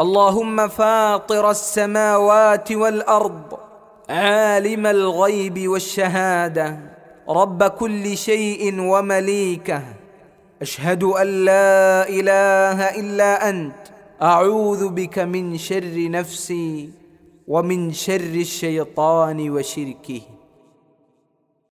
اللهم فاطر السماوات والأرض عالم الغيب والشهادة رب كل شيء ومليكه. أشهد أن لا إله إلا أنت. أعوذ بك من شر نفسي ومن شر الشيطان وشركه.